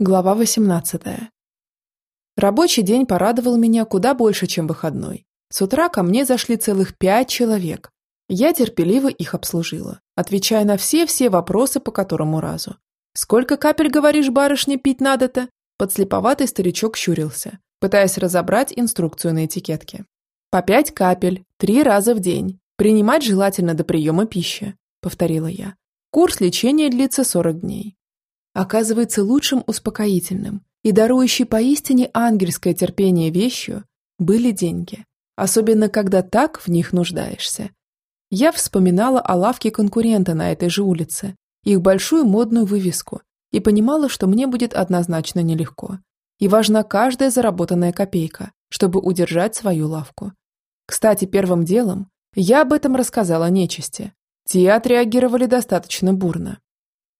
Глава 18. Рабочий день порадовал меня куда больше, чем выходной. С утра ко мне зашли целых пять человек. Я терпеливо их обслужила, отвечая на все-все вопросы по которому разу. «Сколько капель, говоришь, барышне, пить надо-то?» Подслеповатый старичок щурился, пытаясь разобрать инструкцию на этикетке. «По пять капель, три раза в день. Принимать желательно до приема пищи», – повторила я. «Курс лечения длится 40 дней оказывается лучшим успокоительным и дарующей поистине ангельское терпение вещью были деньги, особенно когда так в них нуждаешься. Я вспоминала о лавке конкурента на этой же улице, их большую модную вывеску, и понимала, что мне будет однозначно нелегко. И важна каждая заработанная копейка, чтобы удержать свою лавку. Кстати, первым делом я об этом рассказала нечисти. Те отреагировали достаточно бурно.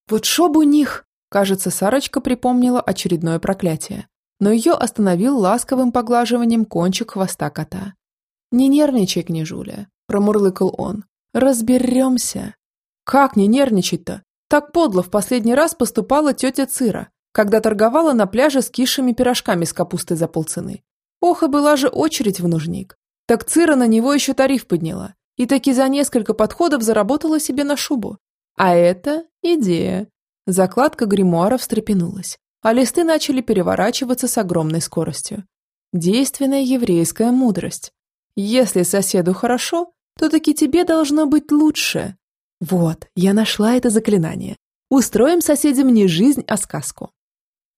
Вот шоб у них, Кажется, Сарочка припомнила очередное проклятие, но ее остановил ласковым поглаживанием кончик хвоста кота. «Не нервничай, княжуля», – промурлыкал он. «Разберемся». «Как не нервничать-то? Так подло в последний раз поступала тетя Цира, когда торговала на пляже с кишами пирожками с капустой за полцены. Ох, и была же очередь в нужник. Так Цира на него еще тариф подняла, и таки за несколько подходов заработала себе на шубу. А это идея. Закладка гримуара встрепенулась, а листы начали переворачиваться с огромной скоростью. Действенная еврейская мудрость. Если соседу хорошо, то таки тебе должно быть лучше. Вот, я нашла это заклинание. Устроим соседям не жизнь, а сказку.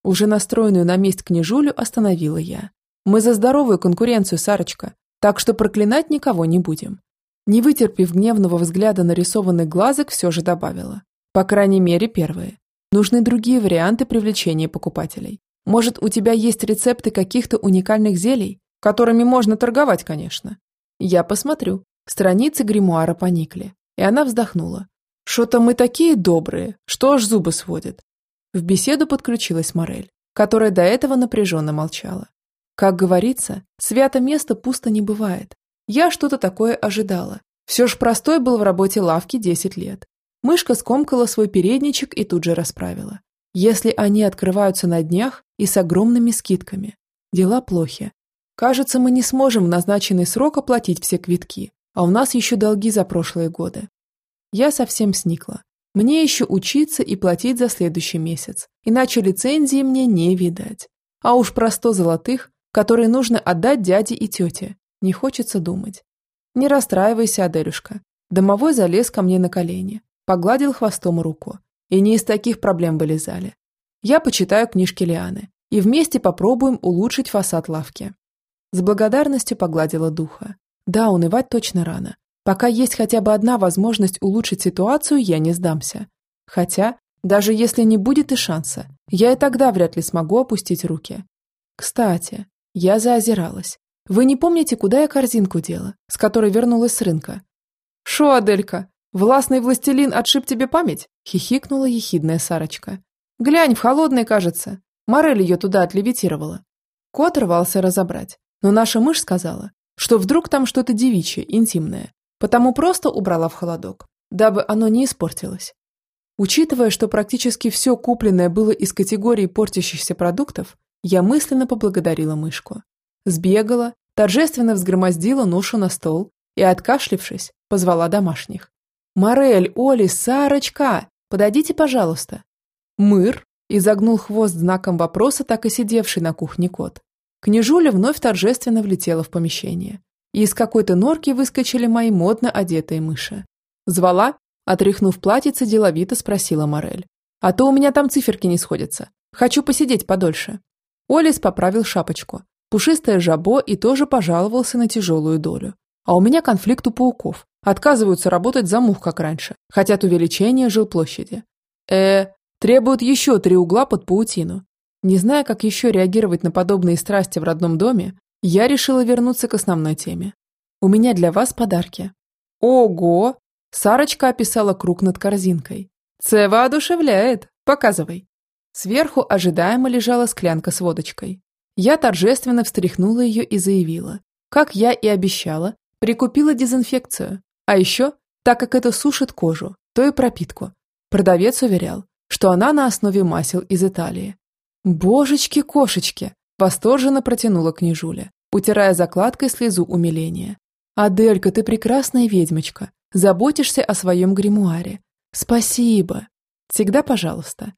Уже настроенную на месть княжулю остановила я. Мы за здоровую конкуренцию, Сарочка, так что проклинать никого не будем. Не вытерпев гневного взгляда нарисованных глазок, все же добавила. По крайней мере, первые. Нужны другие варианты привлечения покупателей. Может, у тебя есть рецепты каких-то уникальных зелий, которыми можно торговать, конечно. Я посмотрю. Страницы гримуара поникли, и она вздохнула. Что-то мы такие добрые, что аж зубы сводят. В беседу подключилась Морель, которая до этого напряженно молчала. Как говорится, свято место пусто не бывает. Я что-то такое ожидала. Все ж простой был в работе лавки 10 лет. Мышка скомкала свой передничек и тут же расправила. Если они открываются на днях и с огромными скидками. Дела плохи. Кажется, мы не сможем в назначенный срок оплатить все квитки, а у нас еще долги за прошлые годы. Я совсем сникла. Мне еще учиться и платить за следующий месяц, иначе лицензии мне не видать. А уж про сто золотых, которые нужно отдать дяде и тете, не хочется думать. Не расстраивайся, Аделюшка. Домовой залез ко мне на колени, Погладил хвостом руку. И не из таких проблем вылезали. Я почитаю книжки Лианы. И вместе попробуем улучшить фасад лавки. С благодарностью погладила духа. Да, унывать точно рано. Пока есть хотя бы одна возможность улучшить ситуацию, я не сдамся. Хотя, даже если не будет и шанса, я и тогда вряд ли смогу опустить руки. Кстати, я заозиралась. Вы не помните, куда я корзинку дела, с которой вернулась с рынка? Шо, Аделька, «Властный властелин отшиб тебе память?» – хихикнула ехидная Сарочка. «Глянь, в холодной, кажется. Морель ее туда отлевитировала». Кот рвался разобрать, но наша мышь сказала, что вдруг там что-то девичье, интимное, потому просто убрала в холодок, дабы оно не испортилось. Учитывая, что практически все купленное было из категории портящихся продуктов, я мысленно поблагодарила мышку. Сбегала, торжественно взгромоздила ношу на стол и, откашлившись, позвала домашних. «Морель, Оли, Сарочка! Подойдите, пожалуйста!» «Мыр!» – изогнул хвост знаком вопроса, так и сидевший на кухне кот. Княжуля вновь торжественно влетела в помещение. И из какой-то норки выскочили мои модно одетые мыши. «Звала?» – отряхнув платьице, деловито спросила Морель. «А то у меня там циферки не сходятся. Хочу посидеть подольше». Олис поправил шапочку. Пушистое жабо и тоже пожаловался на тяжелую долю. А у меня конфликт у пауков. Отказываются работать за мух, как раньше. Хотят увеличения жилплощади. Э, требуют еще три угла под паутину. Не зная, как еще реагировать на подобные страсти в родном доме, я решила вернуться к основной теме. У меня для вас подарки. Ого! Сарочка описала круг над корзинкой. Це воодушевляет. Показывай. Сверху ожидаемо лежала склянка с водочкой. Я торжественно встряхнула ее и заявила, как я и обещала, прикупила дезинфекцию. А еще, так как это сушит кожу, то и пропитку. Продавец уверял, что она на основе масел из Италии. «Божечки-кошечки!» – восторженно протянула княжуля, утирая закладкой слезу умиления. «Аделька, ты прекрасная ведьмочка. Заботишься о своем гримуаре. Спасибо. Всегда пожалуйста».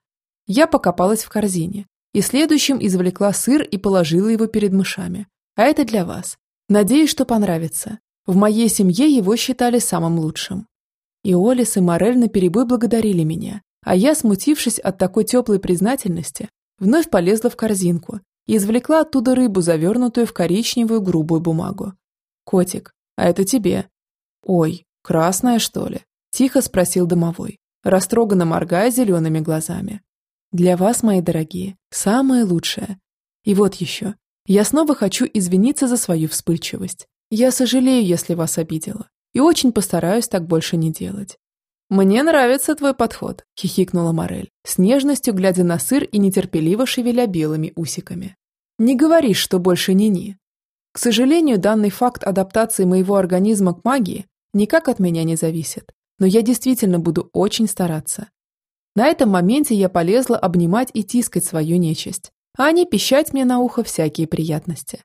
Я покопалась в корзине и следующим извлекла сыр и положила его перед мышами. А это для вас. Надеюсь, что понравится. В моей семье его считали самым лучшим. И Олис, и Морель наперебой благодарили меня, а я, смутившись от такой теплой признательности, вновь полезла в корзинку и извлекла оттуда рыбу, завернутую в коричневую грубую бумагу. «Котик, а это тебе». «Ой, красная, что ли?» – тихо спросил домовой, растроганно моргая зелеными глазами. «Для вас, мои дорогие, самое лучшее. И вот еще. Я снова хочу извиниться за свою вспыльчивость. Я сожалею, если вас обидела, и очень постараюсь так больше не делать. «Мне нравится твой подход», – хихикнула Морель, с нежностью глядя на сыр и нетерпеливо шевеля белыми усиками. «Не говоришь, что больше не-ни. К сожалению, данный факт адаптации моего организма к магии никак от меня не зависит, но я действительно буду очень стараться. На этом моменте я полезла обнимать и тискать свою нечисть, а не пищать мне на ухо всякие приятности.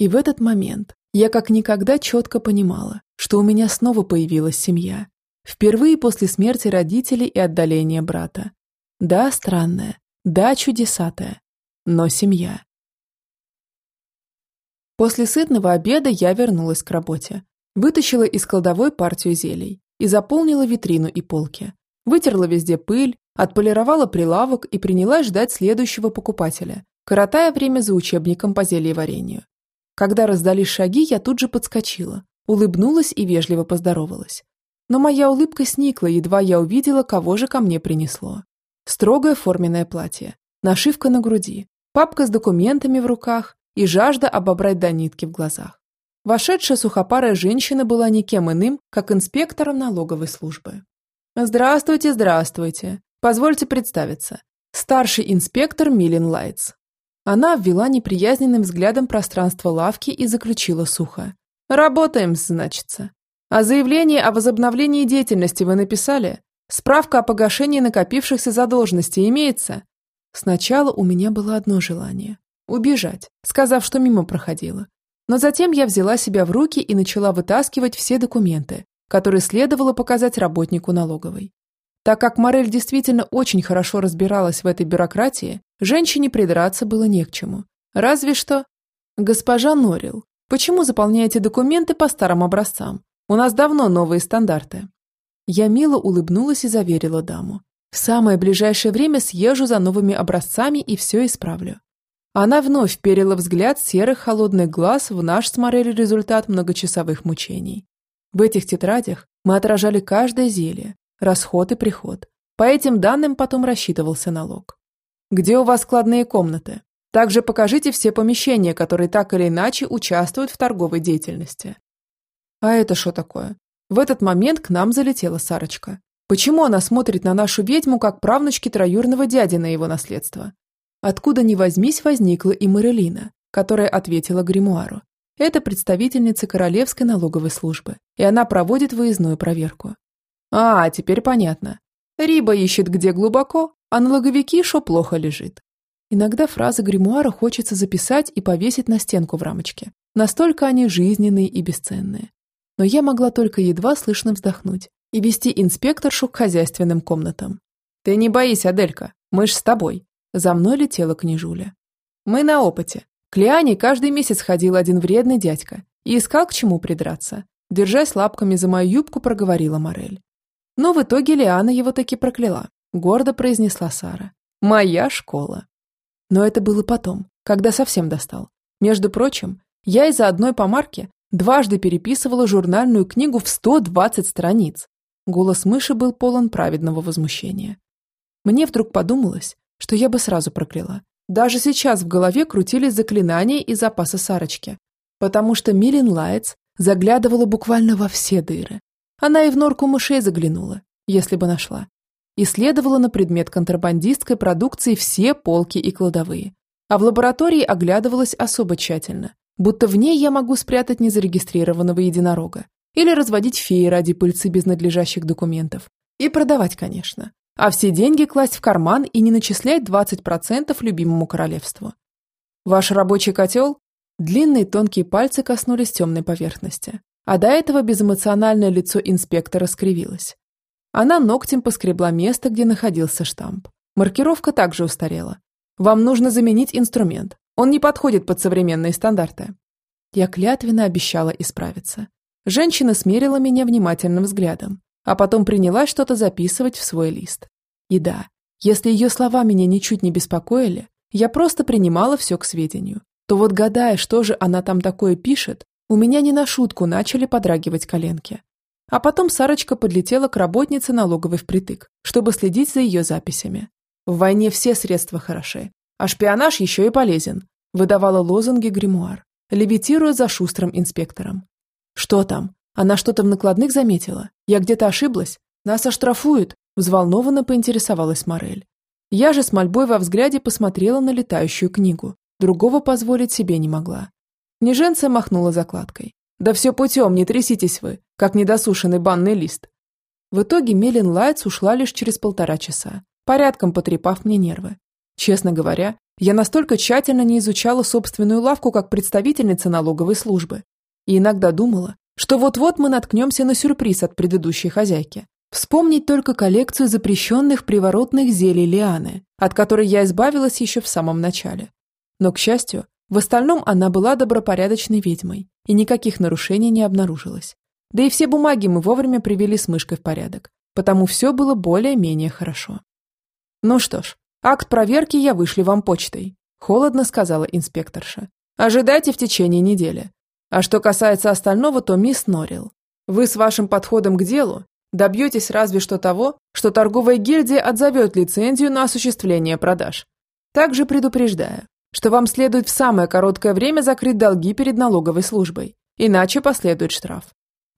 И в этот момент я как никогда четко понимала, что у меня снова появилась семья, Впервые после смерти родителей и отдаления брата. Да, странная, да, чудесатая, но семья. После сытного обеда я вернулась к работе. Вытащила из кладовой партию зелий и заполнила витрину и полки. Вытерла везде пыль, отполировала прилавок и принялась ждать следующего покупателя, коротая время за учебником по зельеварению. Когда раздались шаги, я тут же подскочила, улыбнулась и вежливо поздоровалась. Но моя улыбка сникла, едва я увидела, кого же ко мне принесло. Строгое форменное платье, нашивка на груди, папка с документами в руках и жажда обобрать до нитки в глазах. Вошедшая сухопарая женщина была никем иным, как инспектором налоговой службы. «Здравствуйте, здравствуйте. Позвольте представиться. Старший инспектор Милен Лайтс». Она ввела неприязненным взглядом пространство лавки и заключила сухо. «Работаем, значится. А заявление о возобновлении деятельности вы написали? Справка о погашении накопившихся задолженностей имеется? Сначала у меня было одно желание – убежать, сказав, что мимо проходила. Но затем я взяла себя в руки и начала вытаскивать все документы, которые следовало показать работнику налоговой. Так как Морель действительно очень хорошо разбиралась в этой бюрократии, женщине придраться было не к чему. Разве что... «Госпожа Норрил, почему заполняете документы по старым образцам? У нас давно новые стандарты». Я мило улыбнулась и заверила даму. «В самое ближайшее время съезжу за новыми образцами и все исправлю». Она вновь вперила взгляд серых холодных глаз в наш с Морель результат многочасовых мучений. В этих тетрадях мы отражали каждое зелье, расход и приход. По этим данным потом рассчитывался налог. Где у вас складные комнаты? Также покажите все помещения, которые так или иначе участвуют в торговой деятельности. А это что такое? В этот момент к нам залетела Сарочка. Почему она смотрит на нашу ведьму, как правнучки троюрного дяди на его наследство? Откуда ни возьмись, возникла и Марелина, которая ответила гримуару. Это представительница Королевской налоговой службы, и она проводит выездную проверку. А, теперь понятно. Риба ищет где глубоко, а налоговики шо плохо лежит. Иногда фразы гримуара хочется записать и повесить на стенку в рамочке. Настолько они жизненные и бесценные но я могла только едва слышно вздохнуть и вести инспекторшу к хозяйственным комнатам. «Ты не боись, Аделька, мы ж с тобой». За мной летела княжуля. «Мы на опыте. К Лиане каждый месяц ходил один вредный дядька и искал к чему придраться. Держась лапками за мою юбку, проговорила Морель. Но в итоге Лиана его таки прокляла, гордо произнесла Сара. «Моя школа». Но это было потом, когда совсем достал. Между прочим, я из-за одной помарки Дважды переписывала журнальную книгу в 120 страниц. Голос мыши был полон праведного возмущения. Мне вдруг подумалось, что я бы сразу прокляла. Даже сейчас в голове крутились заклинания и запасы Сарочки, потому что Милин Лайтс заглядывала буквально во все дыры. Она и в норку мышей заглянула, если бы нашла. Исследовала на предмет контрабандистской продукции все полки и кладовые. А в лаборатории оглядывалась особо тщательно, будто в ней я могу спрятать незарегистрированного единорога или разводить феи ради пыльцы без надлежащих документов. И продавать, конечно. а все деньги класть в карман и не начислять 20% любимому королевству. Ваш рабочий котел? Длинные тонкие пальцы коснулись темной поверхности, а до этого безэмоциональное лицо инспектора скривилось. Она ногтем поскребла место, где находился штамп. Маркировка также устарела. Вам нужно заменить инструмент. Он не подходит под современные стандарты. Я клятвенно обещала исправиться. Женщина смерила меня внимательным взглядом, а потом принялась что-то записывать в свой лист. И да, если ее слова меня ничуть не беспокоили, я просто принимала все к сведению, то вот гадая, что же она там такое пишет, у меня не на шутку начали подрагивать коленки. А потом Сарочка подлетела к работнице налоговой впритык, чтобы следить за ее записями. В войне все средства хороши, а шпионаж еще и полезен, выдавала лозунги гримуар, левитируя за шустрым инспектором. Что там? Она что-то в накладных заметила? Я где-то ошиблась? Нас оштрафуют? Взволнованно поинтересовалась Морель. Я же с мольбой во взгляде посмотрела на летающую книгу. Другого позволить себе не могла. Княженция махнула закладкой. «Да все путем, не тряситесь вы, как недосушенный банный лист». В итоге Мелин Лайтс ушла лишь через полтора часа, порядком потрепав мне нервы. Честно говоря, я настолько тщательно не изучала собственную лавку как представительница налоговой службы. И иногда думала, что вот-вот мы наткнемся на сюрприз от предыдущей хозяйки. Вспомнить только коллекцию запрещенных приворотных зелий Лианы, от которой я избавилась еще в самом начале. Но, к счастью, в остальном она была добропорядочной ведьмой, и никаких нарушений не обнаружилось. Да и все бумаги мы вовремя привели с мышкой в порядок, потому все было более-менее хорошо. Ну что ж, акт проверки я вышлю вам почтой, холодно сказала инспекторша. Ожидайте в течение недели. А что касается остального, то мисс Норрилл, вы с вашим подходом к делу добьетесь разве что того, что торговая гильдия отзовет лицензию на осуществление продаж. Также предупреждаю, что вам следует в самое короткое время закрыть долги перед налоговой службой, иначе последует штраф.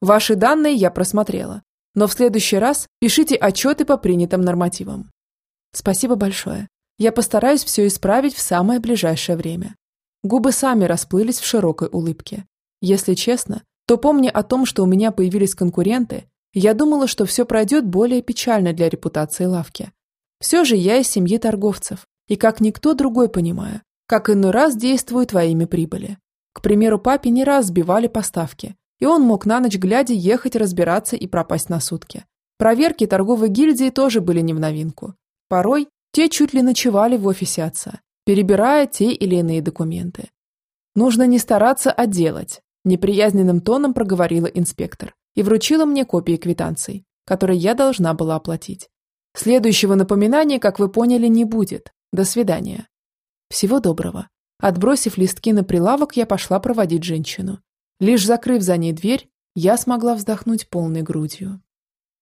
Ваши данные я просмотрела, но в следующий раз пишите отчеты по принятым нормативам. Спасибо большое. Я постараюсь все исправить в самое ближайшее время. Губы сами расплылись в широкой улыбке. Если честно, то помня о том, что у меня появились конкуренты, я думала, что все пройдет более печально для репутации лавки. Все же я из семьи торговцев, и как никто другой понимаю, как иной раз действуют во имя прибыли. К примеру, папе не раз сбивали поставки, и он мог на ночь глядя ехать разбираться и пропасть на сутки. Проверки торговой гильдии тоже были не в новинку. Порой те чуть ли ночевали в офисе отца, перебирая те или иные документы. Нужно не стараться, а делать, неприязненным тоном проговорила инспектор и вручила мне копии квитанций, которые я должна была оплатить. Следующего напоминания, как вы поняли, не будет. До свидания. Всего доброго. Отбросив листки на прилавок, я пошла проводить женщину. Лишь закрыв за ней дверь, я смогла вздохнуть полной грудью.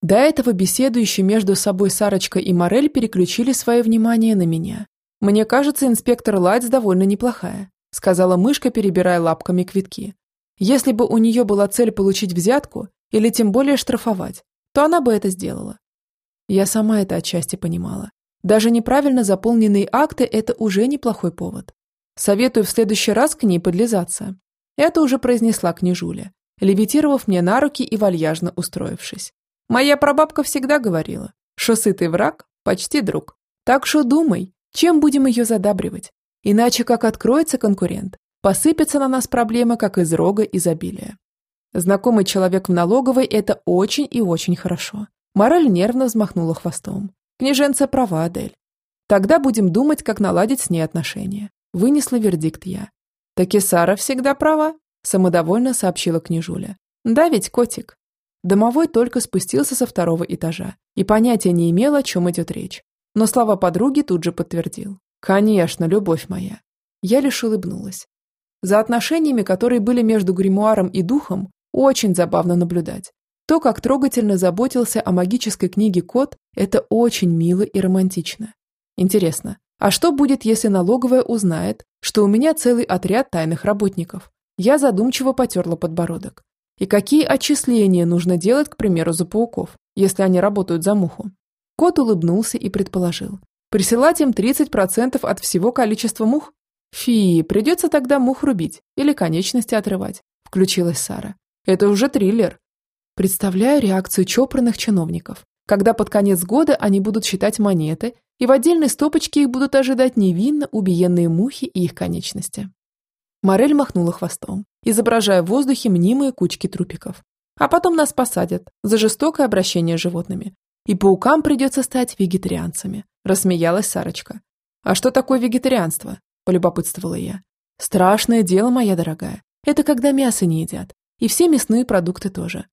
До этого беседующие между собой Сарочка и Морель переключили свое внимание на меня. «Мне кажется, инспектор Лайтс довольно неплохая», сказала мышка, перебирая лапками квитки. «Если бы у нее была цель получить взятку, или тем более штрафовать, то она бы это сделала». Я сама это отчасти понимала. Даже неправильно заполненные акты – это уже неплохой повод. Советую в следующий раз к ней подлизаться. Это уже произнесла княжуля, левитировав мне на руки и вальяжно устроившись. Моя прабабка всегда говорила, что сытый враг – почти друг. Так что думай, чем будем ее задабривать. Иначе как откроется конкурент, посыпятся на нас проблемы, как из рога изобилия. Знакомый человек в налоговой – это очень и очень хорошо. Мораль нервно взмахнула хвостом. Княженца права, Адель. Тогда будем думать, как наладить с ней отношения. Вынесла вердикт я. Так и Сара всегда права, самодовольно сообщила княжуля. Да ведь, котик. Домовой только спустился со второго этажа и понятия не имел, о чем идет речь. Но слова подруги тут же подтвердил. «Конечно, любовь моя». Я лишь улыбнулась. За отношениями, которые были между гримуаром и духом, очень забавно наблюдать. То, как трогательно заботился о магической книге кот, это очень мило и романтично. Интересно, а что будет, если налоговая узнает, что у меня целый отряд тайных работников? Я задумчиво потерла подбородок. И какие отчисления нужно делать, к примеру, за пауков, если они работают за муху? Кот улыбнулся и предположил. Присылать им 30% от всего количества мух? Фи, придется тогда мух рубить или конечности отрывать, включилась Сара. Это уже триллер. Представляю реакцию чопорных чиновников, когда под конец года они будут считать монеты, и в отдельной стопочке их будут ожидать невинно убиенные мухи и их конечности. Морель махнула хвостом, изображая в воздухе мнимые кучки трупиков. А потом нас посадят за жестокое обращение с животными. И паукам придется стать вегетарианцами, рассмеялась Сарочка. А что такое вегетарианство? полюбопытствовала я. Страшное дело, моя дорогая. Это когда мясо не едят. И все мясные продукты тоже.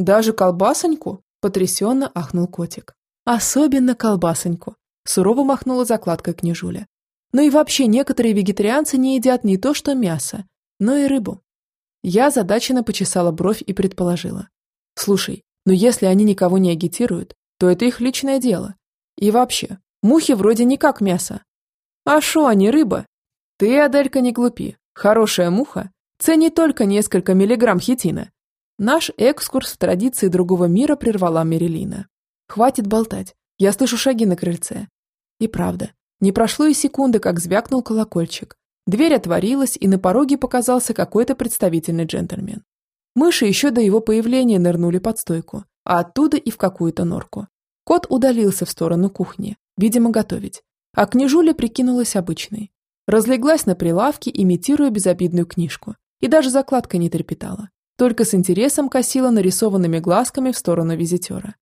Даже колбасоньку? Потрясенно ахнул котик. Особенно колбасоньку. Сурово махнула закладкой княжуля. Но и вообще некоторые вегетарианцы не едят не то что мясо, но и рыбу. Я озадаченно почесала бровь и предположила. Слушай, но если они никого не агитируют, то это их личное дело. И вообще, мухи вроде не как мясо. А шо они, рыба? Ты, Аделька, не глупи. Хорошая муха ценит только несколько миллиграмм хитина. Наш экскурс в традиции другого мира прервала Мерилина. Хватит болтать. Я слышу шаги на крыльце. И правда, не прошло и секунды, как звякнул колокольчик. Дверь отворилась, и на пороге показался какой-то представительный джентльмен. Мыши еще до его появления нырнули под стойку, а оттуда и в какую-то норку. Кот удалился в сторону кухни, видимо, готовить. А княжуля прикинулась обычной. Разлеглась на прилавке, имитируя безобидную книжку. И даже закладка не трепетала. Только с интересом косила нарисованными глазками в сторону визитера.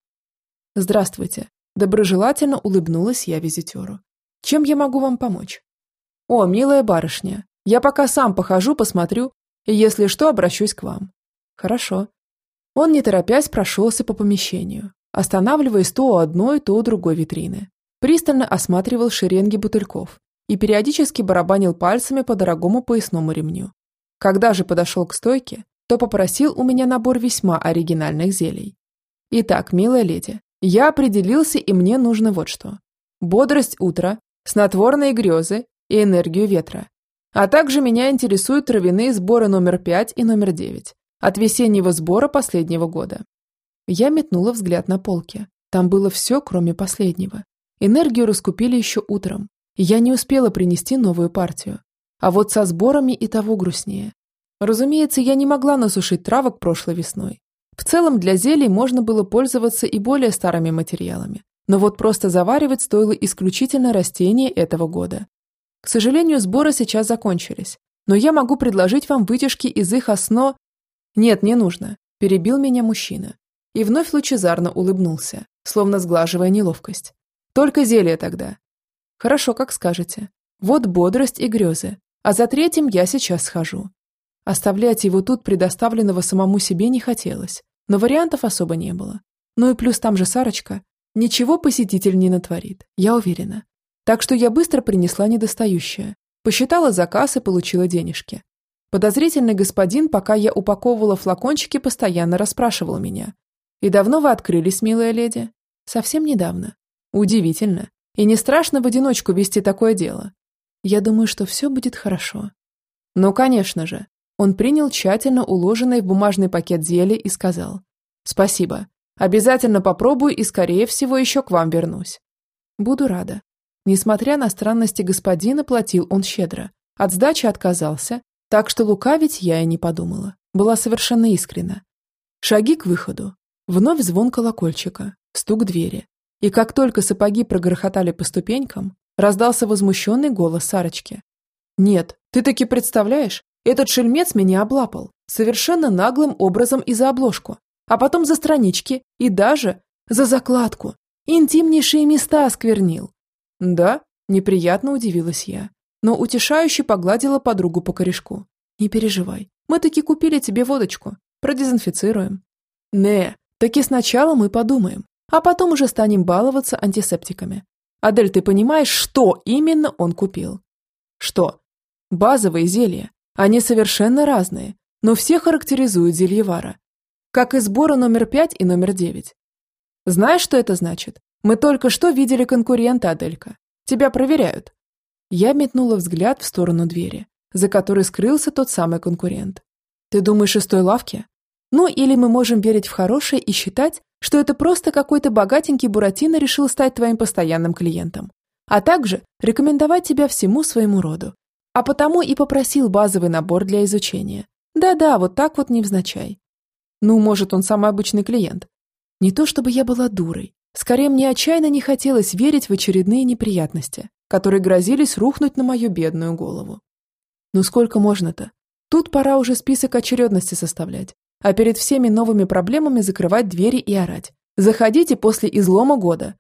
«Здравствуйте», – доброжелательно улыбнулась я визитеру. Чем я могу вам помочь? О, милая барышня, я пока сам похожу, посмотрю, и если что, обращусь к вам. Хорошо. Он, не торопясь, прошелся по помещению, останавливаясь то у одной, то у другой витрины. Пристально осматривал шеренги бутыльков и периодически барабанил пальцами по дорогому поясному ремню. Когда же подошел к стойке, то попросил у меня набор весьма оригинальных зелий. Итак, милая леди, я определился, и мне нужно вот что. Бодрость утра, снотворные грезы и энергию ветра. А также меня интересуют травяные сборы номер 5 и номер 9 от весеннего сбора последнего года. Я метнула взгляд на полки. Там было все, кроме последнего. Энергию раскупили еще утром, я не успела принести новую партию. А вот со сборами и того грустнее. Разумеется, я не могла насушить травок прошлой весной. В целом для зелий можно было пользоваться и более старыми материалами, но вот просто заваривать стоило исключительно растения этого года. К сожалению, сборы сейчас закончились, но я могу предложить вам вытяжки из их основ... Нет, не нужно, перебил меня мужчина. И вновь лучезарно улыбнулся, словно сглаживая неловкость. Только зелье тогда. Хорошо, как скажете. Вот бодрость и грезы, а за третьим я сейчас схожу. Оставлять его тут предоставленного самому себе не хотелось, но вариантов особо не было. Ну и плюс там же Сарочка, Ничего посетитель не натворит, я уверена. Так что я быстро принесла недостающее. Посчитала заказ и получила денежки. Подозрительный господин, пока я упаковывала флакончики, постоянно расспрашивал меня. «И давно вы открылись, милая леди?» «Совсем недавно». «Удивительно. И не страшно в одиночку вести такое дело?» «Я думаю, что все будет хорошо». «Ну, конечно же». Он принял тщательно уложенный в бумажный пакет зелье и сказал. «Спасибо. Обязательно попробую и, скорее всего, еще к вам вернусь. Буду рада. Несмотря на странности господина, платил он щедро. От сдачи отказался, так что лукавить я и не подумала. Была совершенно искренна. Шаги к выходу. Вновь звон колокольчика, стук двери. И как только сапоги прогрохотали по ступенькам, раздался возмущенный голос Сарочки. «Нет, ты таки представляешь, этот шельмец меня облапал, совершенно наглым образом и за обложку а потом за странички и даже за закладку. Интимнейшие места осквернил. Да, неприятно удивилась я, но утешающе погладила подругу по корешку. Не переживай, мы таки купили тебе водочку, продезинфицируем. Не, таки сначала мы подумаем, а потом уже станем баловаться антисептиками. Адель, ты понимаешь, что именно он купил? Что? Базовые зелья. Они совершенно разные, но все характеризуют зельевара как и сбора номер пять и номер девять. Знаешь, что это значит? Мы только что видели конкурента, Аделька. Тебя проверяют. Я метнула взгляд в сторону двери, за которой скрылся тот самый конкурент. Ты думаешь, из той лавки? Ну, или мы можем верить в хорошее и считать, что это просто какой-то богатенький Буратино решил стать твоим постоянным клиентом, а также рекомендовать тебя всему своему роду. А потому и попросил базовый набор для изучения. Да-да, вот так вот невзначай. Ну, может, он самый обычный клиент. Не то чтобы я была дурой. Скорее, мне отчаянно не хотелось верить в очередные неприятности, которые грозились рухнуть на мою бедную голову. Ну сколько можно-то? Тут пора уже список очередности составлять, а перед всеми новыми проблемами закрывать двери и орать. Заходите после излома года.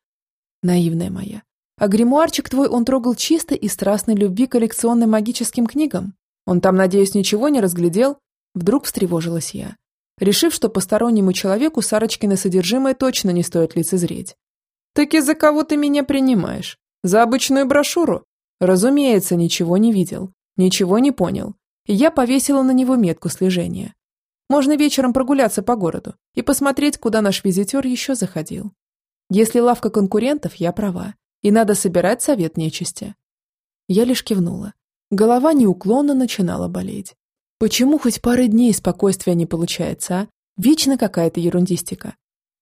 Наивная моя. А гримуарчик твой он трогал чисто и страстной любви к коллекционным магическим книгам? Он там, надеюсь, ничего не разглядел? Вдруг встревожилась я решив, что постороннему человеку Сарочкино содержимое точно не стоит лицезреть. «Так и за кого ты меня принимаешь? За обычную брошюру?» Разумеется, ничего не видел, ничего не понял. Я повесила на него метку слежения. Можно вечером прогуляться по городу и посмотреть, куда наш визитер еще заходил. Если лавка конкурентов, я права, и надо собирать совет нечисти. Я лишь кивнула. Голова неуклонно начинала болеть. Почему хоть пары дней спокойствия не получается, а? Вечно какая-то ерундистика.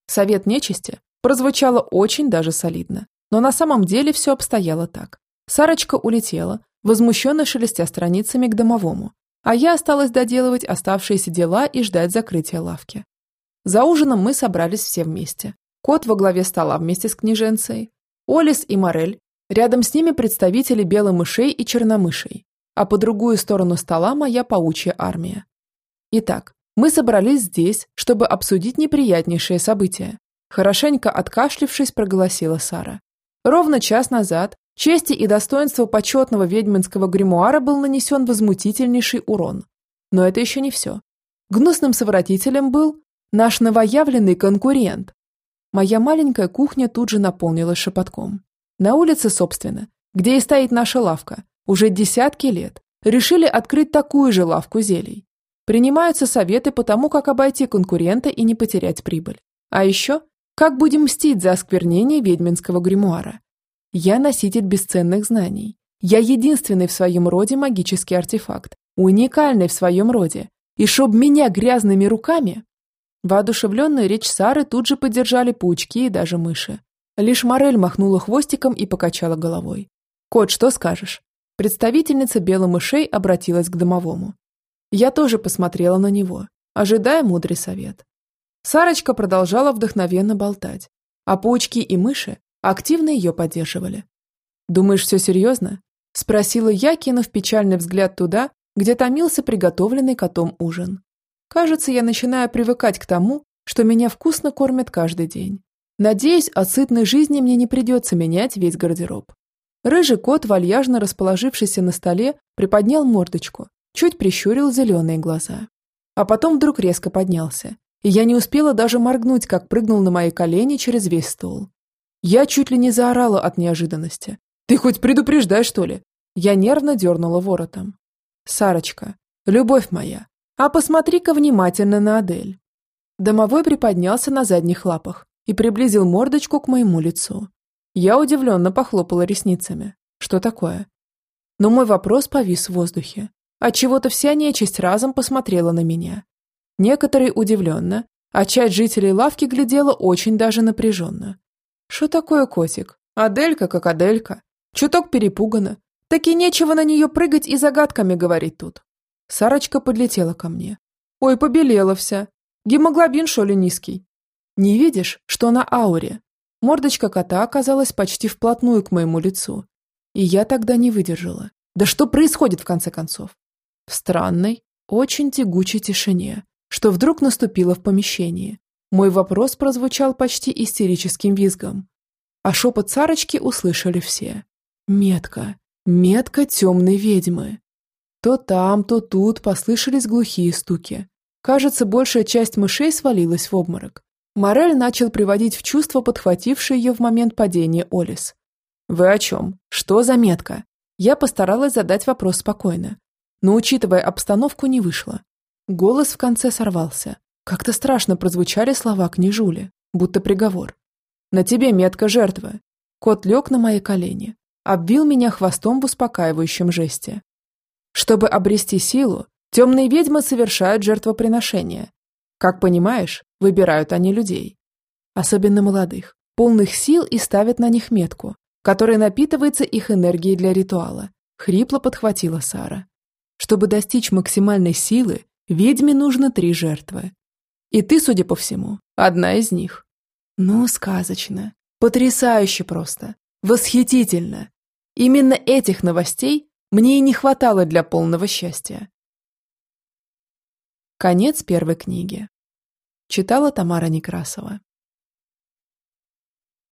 Совет нечисти прозвучало очень даже солидно. Но на самом деле все обстояло так. Сарочка улетела, возмущенно шелестя страницами к домовому, а я осталась доделывать оставшиеся дела и ждать закрытия лавки. За ужином мы собрались все вместе. Кот во главе стола вместе с княженцей, Олис и Морель, рядом с ними представители беломышей и черномышей, а по другую сторону стола моя паучья армия. Итак, мы собрались здесь, чтобы обсудить неприятнейшее событие. Хорошенько откашлившись, проголосила Сара. Ровно час назад чести и достоинству почетного ведьминского гримуара был нанесен возмутительнейший урон. Но это еще не все. Гнусным совратителем был наш новоявленный конкурент. Моя маленькая кухня тут же наполнилась шепотком. На улице, собственно, где и стоит наша лавка, уже десятки лет решили открыть такую же лавку зелий. Принимаются советы по тому, как обойти конкурента и не потерять прибыль. А еще, как будем мстить за осквернение ведьминского гримуара. Я носитель бесценных знаний. Я единственный в своем роде магический артефакт, уникальный в своем роде. И чтоб меня грязными руками... Воодушевленную речь Сары тут же поддержали паучки и даже мыши. Лишь Морель махнула хвостиком и покачала головой. «Кот, что скажешь?» Представительница беломышей обратилась к домовому. Я тоже посмотрела на него, ожидая мудрый совет. Сарочка продолжала вдохновенно болтать, а паучки и мыши активно ее поддерживали. «Думаешь, все серьезно?» – спросила я, кинув печальный взгляд туда, где томился приготовленный котом ужин. Кажется, я начинаю привыкать к тому, что меня вкусно кормят каждый день. Надеюсь, от сытной жизни мне не придется менять весь гардероб. Рыжий кот, вальяжно расположившийся на столе, приподнял мордочку, чуть прищурил зеленые глаза. А потом вдруг резко поднялся, и я не успела даже моргнуть, как прыгнул на мои колени через весь стол. Я чуть ли не заорала от неожиданности. «Ты хоть предупреждай, что ли?» Я нервно дернула воротом. «Сарочка, любовь моя, а посмотри-ка внимательно на Адель». Домовой приподнялся на задних лапах и приблизил мордочку к моему лицу. Я удивленно похлопала ресницами. Что такое? Но мой вопрос повис в воздухе. Отчего-то вся нечисть разом посмотрела на меня. Некоторые удивленно, а часть жителей лавки глядела очень даже напряженно. Что такое котик? Аделька как Аделька. Чуток перепугана. Так и нечего на нее прыгать и загадками говорить тут. Сарочка подлетела ко мне. Ой, побелела вся. Гемоглобин, что ли, низкий? Не видишь, что на ауре? Мордочка кота оказалась почти вплотную к моему лицу. И я тогда не выдержала. Да что происходит в конце концов? В странной, очень тягучей тишине, что вдруг наступило в помещении. Мой вопрос прозвучал почти истерическим визгом. А шепот Сарочки услышали все. Метка, метка темной ведьмы. То там, то тут послышались глухие стуки. Кажется, большая часть мышей свалилась в обморок. Морель начал приводить в чувство подхвативший ее в момент падения Олис. «Вы о чем? Что за метка?» Я постаралась задать вопрос спокойно, но, учитывая обстановку, не вышло. Голос в конце сорвался. Как-то страшно прозвучали слова княжули, будто приговор. «На тебе метка жертвы». Кот лег на мои колени, обвил меня хвостом в успокаивающем жесте. Чтобы обрести силу, темные ведьмы совершают жертвоприношение. Как понимаешь, Выбирают они людей. Особенно молодых, полных сил и ставят на них метку, которая напитывается их энергией для ритуала. Хрипло подхватила Сара. Чтобы достичь максимальной силы, ведьме нужно три жертвы. И ты, судя по всему, одна из них. Ну, сказочно. Потрясающе просто. Восхитительно. Именно этих новостей мне и не хватало для полного счастья. Конец первой книги. Читала Тамара Некрасова.